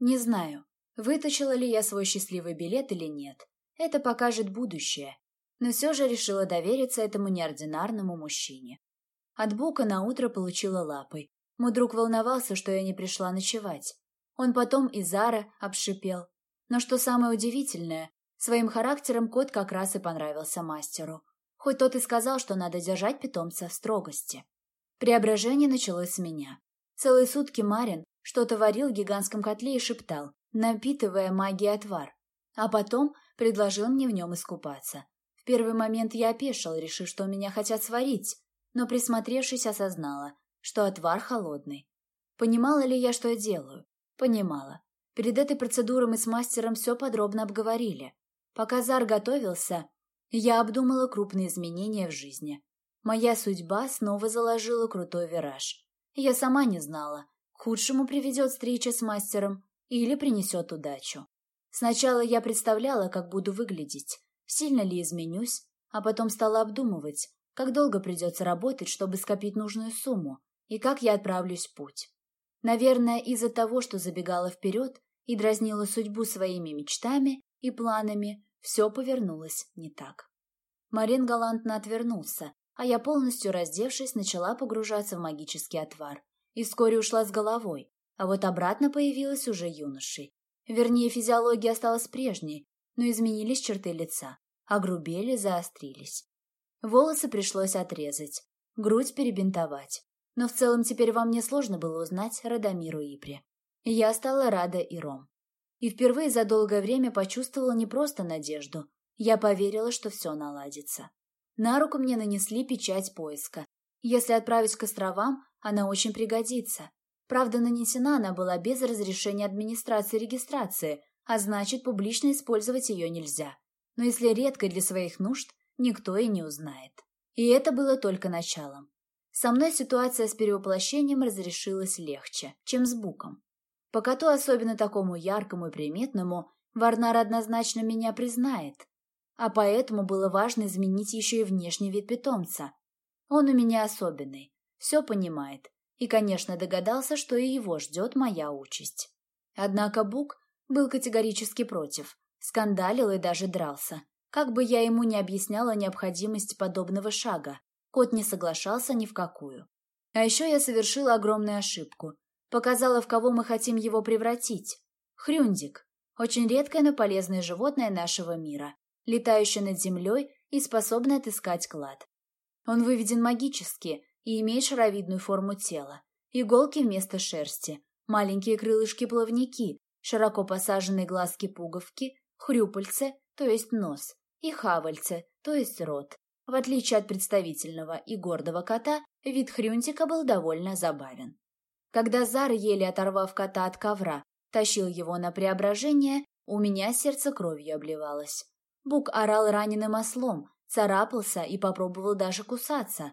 Не знаю, вытащила ли я свой счастливый билет или нет. Это покажет будущее. Но все же решила довериться этому неординарному мужчине. От Бука на утро получила лапой. Мой друг волновался, что я не пришла ночевать. Он потом и Зара обшипел. Но что самое удивительное, своим характером кот как раз и понравился мастеру. Хоть тот и сказал, что надо держать питомца в строгости. Преображение началось с меня. Целые сутки Марин что-то варил в гигантском котле и шептал, напитывая магией отвар. А потом предложил мне в нем искупаться. В первый момент я опешил, решив, что меня хотят сварить, но, присмотревшись, осознала, что отвар холодный. Понимала ли я, что я делаю? Понимала. Перед этой процедурой мы с мастером все подробно обговорили. Пока Зар готовился, я обдумала крупные изменения в жизни. Моя судьба снова заложила крутой вираж. Я сама не знала, худшему приведет встреча с мастером или принесет удачу. Сначала я представляла, как буду выглядеть, сильно ли изменюсь, а потом стала обдумывать, как долго придется работать, чтобы скопить нужную сумму, и как я отправлюсь в путь. Наверное, из-за того, что забегала вперед и дразнила судьбу своими мечтами и планами, все повернулось не так. Марин галантно отвернулся, а я, полностью раздевшись, начала погружаться в магический отвар. И вскоре ушла с головой, а вот обратно появилась уже юношей. Вернее, физиология осталась прежней, но изменились черты лица, огрубели, заострились. Волосы пришлось отрезать, грудь перебинтовать. Но в целом теперь во мне сложно было узнать Радомиру Ипре. Я стала рада и Ром и впервые за долгое время почувствовала не просто надежду. Я поверила, что все наладится. На руку мне нанесли печать поиска. Если отправить к островам, она очень пригодится. Правда, нанесена она была без разрешения администрации регистрации, а значит, публично использовать ее нельзя. Но если редко для своих нужд, никто и не узнает. И это было только началом. Со мной ситуация с перевоплощением разрешилась легче, чем с Буком. По коту, особенно такому яркому и приметному, Варнар однозначно меня признает. А поэтому было важно изменить еще и внешний вид питомца. Он у меня особенный, все понимает. И, конечно, догадался, что и его ждет моя участь. Однако Бук был категорически против, скандалил и даже дрался. Как бы я ему не объясняла необходимость подобного шага, кот не соглашался ни в какую. А еще я совершила огромную ошибку, Показала, в кого мы хотим его превратить. Хрюндик. Очень редкое, но полезное животное нашего мира, летающее над землей и способное отыскать клад. Он выведен магически и имеет шаровидную форму тела. Иголки вместо шерсти, маленькие крылышки-плавники, широко посаженные глазки-пуговки, хрюпальце, то есть нос, и хавальце, то есть рот. В отличие от представительного и гордого кота, вид хрюнтика был довольно забавен. Когда Зар, еле оторвав кота от ковра, тащил его на преображение, у меня сердце кровью обливалось. Бук орал раненым ослом, царапался и попробовал даже кусаться.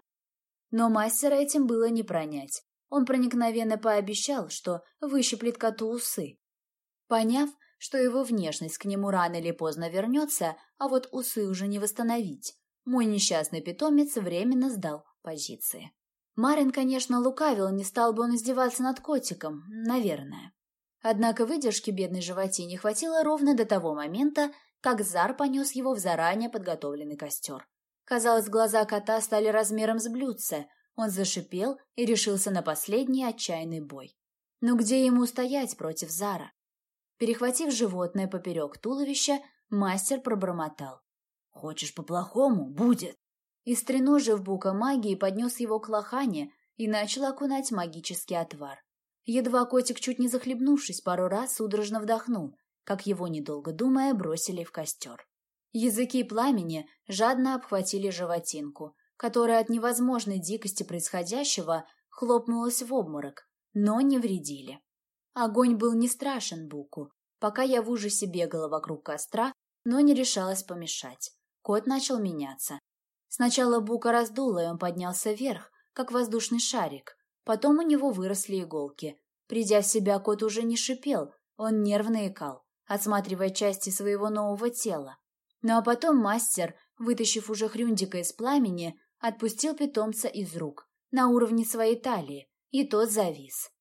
Но мастера этим было не пронять. Он проникновенно пообещал, что выщиплет коту усы. Поняв, что его внешность к нему рано или поздно вернется, а вот усы уже не восстановить, мой несчастный питомец временно сдал позиции. Марин, конечно, лукавил, не стал бы он издеваться над котиком, наверное. Однако выдержки бедной животине хватило ровно до того момента, как Зар понес его в заранее подготовленный костер. Казалось, глаза кота стали размером с блюдце, он зашипел и решился на последний отчаянный бой. Но где ему стоять против Зара? Перехватив животное поперек туловища, мастер пробормотал. «Хочешь по-плохому? Будет!» и, стреножив бука магии, поднес его к лохане и начал окунать магический отвар. Едва котик, чуть не захлебнувшись, пару раз судорожно вдохнул, как его, недолго думая, бросили в костер. Языки пламени жадно обхватили животинку, которая от невозможной дикости происходящего хлопнулась в обморок, но не вредили. Огонь был не страшен Буку, пока я в ужасе бегала вокруг костра, но не решалась помешать. Кот начал меняться, Сначала Бука раздуло, и он поднялся вверх, как воздушный шарик. Потом у него выросли иголки. Придя в себя, кот уже не шипел, он нервно икал, осматривая части своего нового тела. Ну а потом мастер, вытащив уже хрюндика из пламени, отпустил питомца из рук, на уровне своей талии, и тот завис.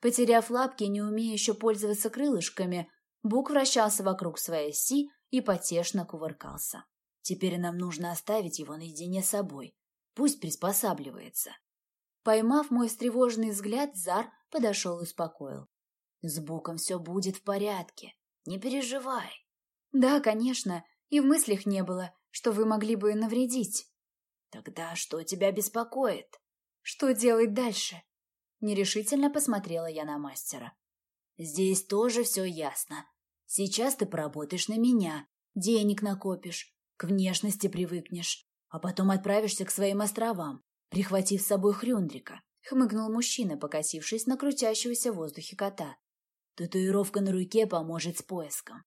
Потеряв лапки, не умея еще пользоваться крылышками, Бук вращался вокруг своей оси и потешно кувыркался. Теперь нам нужно оставить его наедине с собой. Пусть приспосабливается. Поймав мой встревоженный взгляд, Зар подошел и успокоил. С Буком все будет в порядке. Не переживай. Да, конечно, и в мыслях не было, что вы могли бы навредить. Тогда что тебя беспокоит? Что делать дальше? Нерешительно посмотрела я на мастера. Здесь тоже все ясно. Сейчас ты поработаешь на меня, денег накопишь, к внешности привыкнешь, а потом отправишься к своим островам, прихватив с собой Хрюндрика. Хмыкнул мужчина, покосившись на крутящегося в воздухе кота. Татуировка на руке поможет с поиском.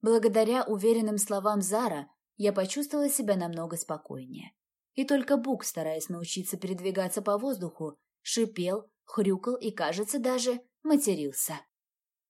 Благодаря уверенным словам Зара я почувствовала себя намного спокойнее. И только Бук, стараясь научиться передвигаться по воздуху, шипел, хрюкал и, кажется, даже матерился.